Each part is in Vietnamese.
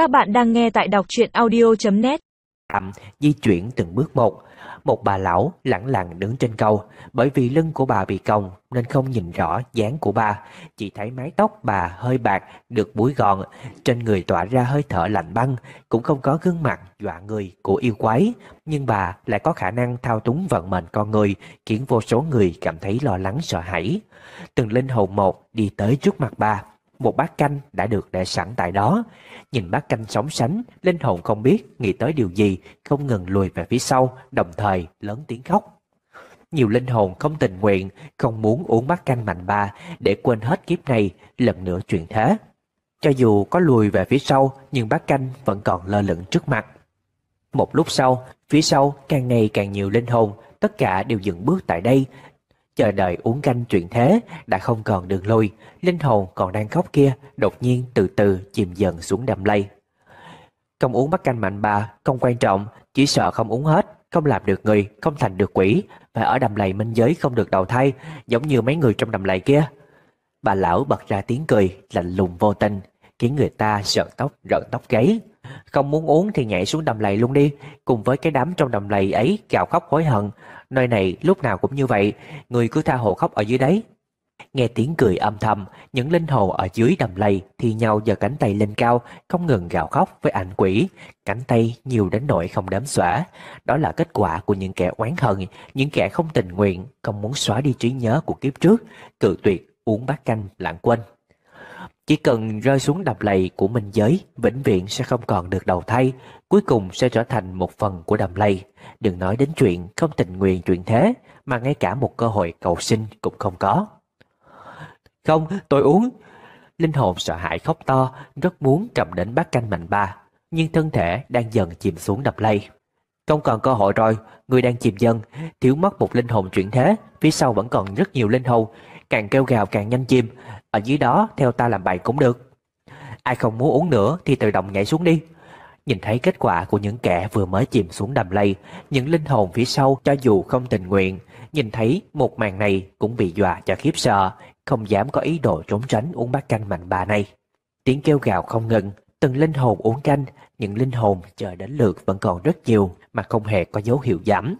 Các bạn đang nghe tại đọc truyện audio.net chậm di chuyển từng bước một. Một bà lão lẳng lặng đứng trên cầu, bởi vì lưng của bà bị còng nên không nhìn rõ dáng của bà, chỉ thấy mái tóc bà hơi bạc, được búi gọn, trên người tỏa ra hơi thở lạnh băng, cũng không có gương mặt dọa người của yêu quái, nhưng bà lại có khả năng thao túng vận mệnh con người, khiến vô số người cảm thấy lo lắng sợ hãi. Từng linh hồn một đi tới trước mặt bà, một bát canh đã được để sẵn tại đó. Nhìn bát canh sóng sánh, linh hồn không biết nghĩ tới điều gì, không ngừng lùi về phía sau, đồng thời lớn tiếng khóc. Nhiều linh hồn không tình nguyện, không muốn uống bát canh mạnh ba để quên hết kiếp này, lần nữa chuyển thế. Cho dù có lùi về phía sau, nhưng bát canh vẫn còn lơ lửng trước mặt. Một lúc sau, phía sau càng ngày càng nhiều linh hồn, tất cả đều dừng bước tại đây, chờ đợi uống canh chuyện thế đã không còn đường lui, linh hồn còn đang khóc kia đột nhiên từ từ chìm dần xuống đầm lây. Không uống bát canh mạnh bà không quan trọng, chỉ sợ không uống hết, không làm được người, không thành được quỷ, và ở đầm lầy minh giới không được đầu thai, giống như mấy người trong đầm lầy kia. Bà lão bật ra tiếng cười, lạnh lùng vô tình, khiến người ta sợ tóc rợn tóc gáy. Không muốn uống thì nhảy xuống đầm lầy luôn đi, cùng với cái đám trong đầm lầy ấy gào khóc hối hận. Nơi này lúc nào cũng như vậy, người cứ tha hồ khóc ở dưới đấy. Nghe tiếng cười âm thầm, những linh hồn ở dưới đầm lầy thì nhau giơ cánh tay lên cao, không ngừng gào khóc với ảnh quỷ. Cánh tay nhiều đến nỗi không đếm xóa. Đó là kết quả của những kẻ oán hận, những kẻ không tình nguyện, không muốn xóa đi trí nhớ của kiếp trước, cự tuyệt uống bát canh lãng quên. Chỉ cần rơi xuống đầm lầy của minh giới, vĩnh viễn sẽ không còn được đầu thai, cuối cùng sẽ trở thành một phần của đầm lầy. Đừng nói đến chuyện không tình nguyện chuyện thế, mà ngay cả một cơ hội cầu sinh cũng không có. Không, tôi uống. Linh hồn sợ hãi khóc to, rất muốn cầm đến bát canh mạnh ba, nhưng thân thể đang dần chìm xuống đầm lầy. Không còn cơ hội rồi, người đang chìm dần, thiếu mất một linh hồn chuyển thế, phía sau vẫn còn rất nhiều linh hồn, càng kêu gào càng nhanh chìm, ở dưới đó theo ta làm bài cũng được. Ai không muốn uống nữa thì tự động nhảy xuống đi. Nhìn thấy kết quả của những kẻ vừa mới chìm xuống đầm lầy, những linh hồn phía sau cho dù không tình nguyện, nhìn thấy một màn này cũng bị dọa cho khiếp sợ, không dám có ý đồ trốn tránh uống bát canh mạnh bà này. Tiếng kêu gào không ngừng, từng linh hồn uống canh, những linh hồn chờ đến lượt vẫn còn rất nhiều mà không hề có dấu hiệu giảm.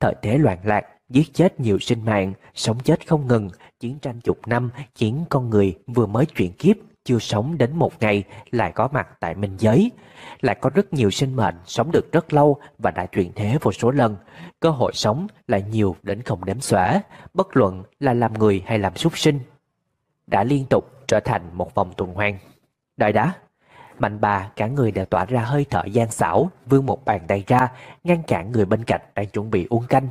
Thời thế loạn lạc, giết chết nhiều sinh mạng, sống chết không ngừng, chiến tranh chục năm khiến con người vừa mới chuyển kiếp chưa sống đến một ngày lại có mặt tại minh giới. Lại có rất nhiều sinh mệnh sống được rất lâu và đã chuyển thế vô số lần. Cơ hội sống lại nhiều đến không đếm xóa, bất luận là làm người hay làm súc sinh. Đã liên tục trở thành một vòng tuần hoàn. Đợi đã, mạnh bà cả người đều tỏa ra hơi thở gian xảo, vươn một bàn tay ra, ngăn cản người bên cạnh đang chuẩn bị uống canh.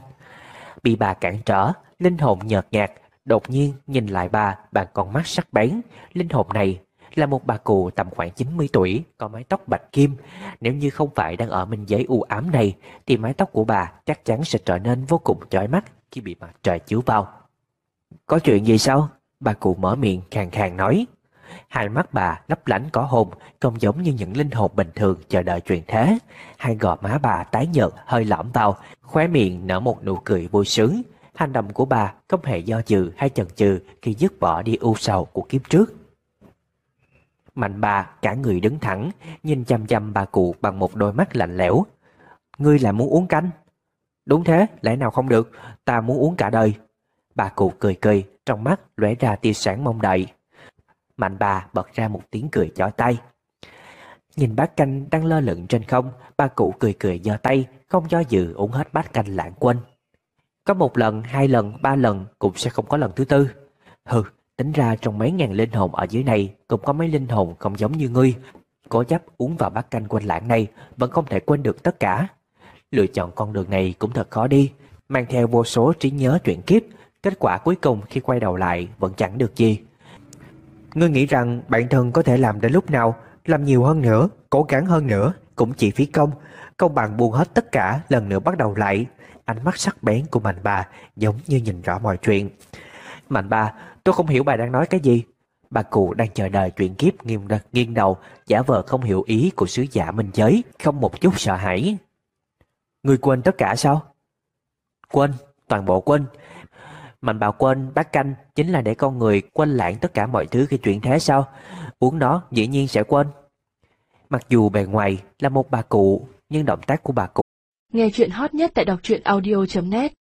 Bị bà cản trở, linh hồn nhợt nhạt, đột nhiên nhìn lại bà bằng con mắt sắc bén. Linh hồn này là một bà cụ tầm khoảng 90 tuổi, có mái tóc bạch kim. Nếu như không phải đang ở minh giới u ám này, thì mái tóc của bà chắc chắn sẽ trở nên vô cùng chói mắt khi bị mặt trời chiếu vào. Có chuyện gì sao? Bà cụ mở miệng khàn khàn nói. Hai mắt bà lấp lánh có hồn, không giống như những linh hồn bình thường chờ đợi truyền thế. Hai gò má bà tái nhợt, hơi lõm vào, khóe miệng nở một nụ cười vui sướng. Hành động của bà không hề do dự hay chần chừ khi dứt bỏ đi u sầu của kiếp trước. Mạnh bà cả người đứng thẳng, nhìn chăm chăm bà cụ bằng một đôi mắt lạnh lẽo. Ngươi là muốn uống canh? Đúng thế, lẽ nào không được, ta muốn uống cả đời. Bà cụ cười cười, trong mắt lóe ra tia sáng mong đợi. Mạnh bà bật ra một tiếng cười chói tay. Nhìn bát canh đang lơ lửng trên không, bà cụ cười cười giơ tay, không do dự uống hết bát canh lãng quên. Có một lần, hai lần, ba lần cũng sẽ không có lần thứ tư. Hừ, tính ra trong mấy ngàn linh hồn ở dưới này cũng có mấy linh hồn không giống như ngươi. Cố chấp uống vào bát canh quên lãng này vẫn không thể quên được tất cả. Lựa chọn con đường này cũng thật khó đi, mang theo vô số trí nhớ chuyện kiếp. Kết quả cuối cùng khi quay đầu lại vẫn chẳng được gì. Ngươi nghĩ rằng bản thân có thể làm đến lúc nào, làm nhiều hơn nữa, cố gắng hơn nữa, cũng chỉ phí công, công bằng buông hết tất cả lần nữa bắt đầu lại. Ánh mắt sắc bén của mạnh bà giống như nhìn rõ mọi chuyện. Mạnh bà, tôi không hiểu bà đang nói cái gì. Bà cụ đang chờ đợi chuyện kiếp nghiêng, nghiêng đầu, giả vờ không hiểu ý của sứ giả minh giới, không một chút sợ hãi. Người quên tất cả sao? Quên, toàn bộ quên. Mạnh bà quên bát canh chính là để con người quên lãng tất cả mọi thứ khi chuyện thế sao? Uống nó dĩ nhiên sẽ quên. Mặc dù bề ngoài là một bà cụ, nhưng động tác của bà cụ Nghe chuyện hot nhất tại đọc truyện audio.net